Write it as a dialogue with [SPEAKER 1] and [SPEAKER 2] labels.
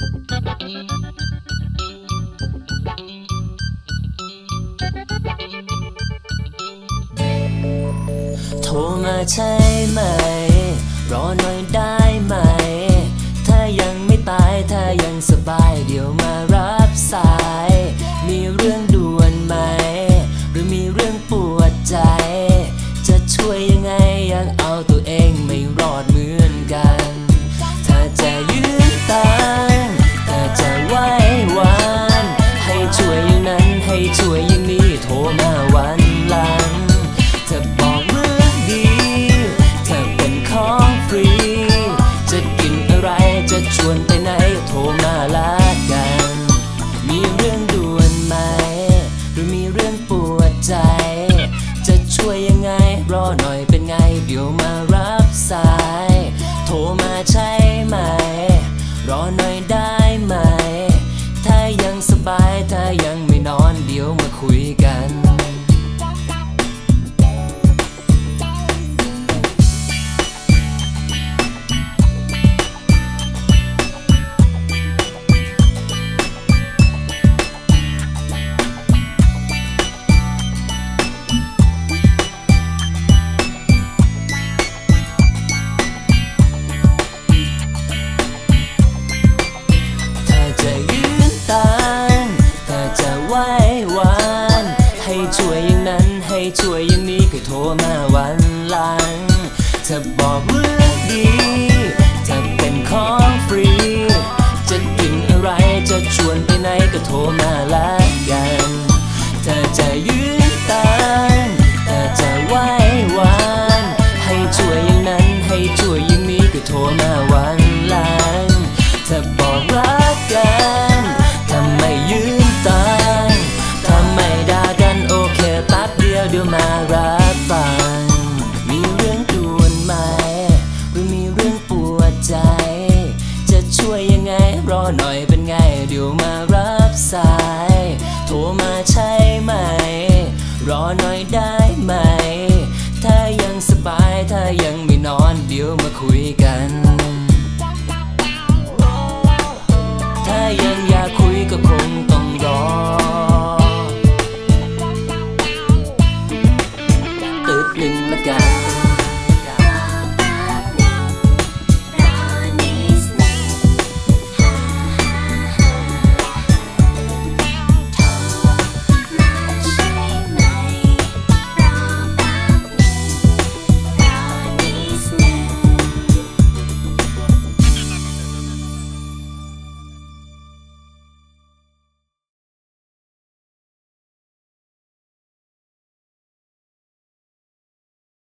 [SPEAKER 1] โทรมาใช่ไหม รอหน่อยได้ไหม ถ้ายังไม่ตาย ถ้ายังสบาย เดี๋ยวมารับสาย มีเรื่องด่วนไหม หรือมีเรื่องปวดใจ จะช่วยยังไง วยยังไง รอหน่อยเป็นไง เดี๋ยวมารับสาย โทรมาใช่ไหม รอหน่อยได้ไหม ถ้ายังสบาย ถ้ายังไม่นอน เดี๋ยวมาคุยกัน ให้ช่วยอย่างนั้น ให้ช่วยอย่างนี้ก็โทรมาวันหลังเธอบอกเรื่องดีเธอเป็นของฟรี จะกินอะไรจะชวนไปไหนก็โทรมา เป็นไงเดี๋ยวมารับสาย โทรมาใช่ไหม รอหน่อยได้ไหม ถ้ายังสบายถ้ายังไม่นอนเดี๋ยวมาคุย